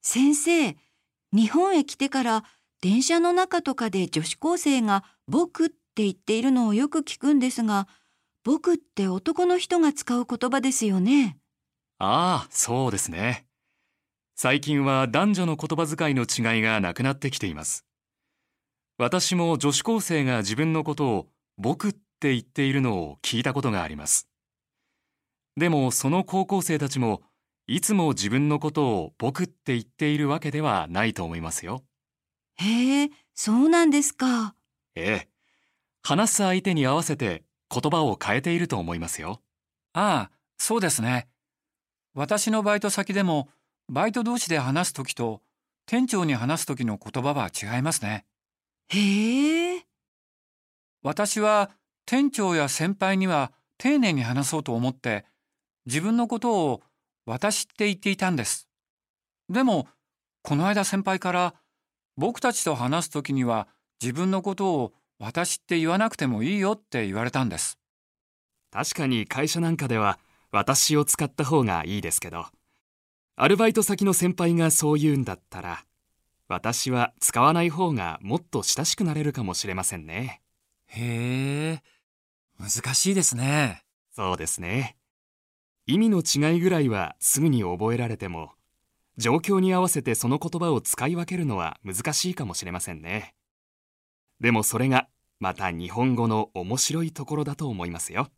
先生、日本へ来てから電車の中とかで女子高生が僕って言っているのをよく聞くんですが、僕って男の人が使う言葉ですよね。ああ、そうですね。最近は男女の言葉遣いの違いがなくなってきています。私も女子高生が自分のことを僕って言っているのを聞いたことがあります。でもその高校生たちもいつも自分のことを僕って言っているわけではないと思いますよ。へえ、そうなんですか。ええ。話す相手に合わせて言葉を変えていると思いますよ。ああ、そうですね。私のバイト先でも、バイト同士で話すときと、店長に話すときの言葉は違いますね。へえ、私は店長や先輩には丁寧に話そうと思って、自分のことを私って言っていたんです。でも、この間先輩から、僕たちと話すときには自分のことを私って言わなくてもいいよって言われたんです。確かに会社なんかでは私を使った方がいいですけど、アルバイト先の先輩がそう言うんだったら、私は使わない方がもっと親しくなれるかもしれませんね。へえ、難しいですね。そうですね。意味の違いぐらいはすぐに覚えられても、状況に合わせてその言葉を使い分けるのは難しいかもしれませんね。でもそれがまた日本語の面白いところだと思いますよ。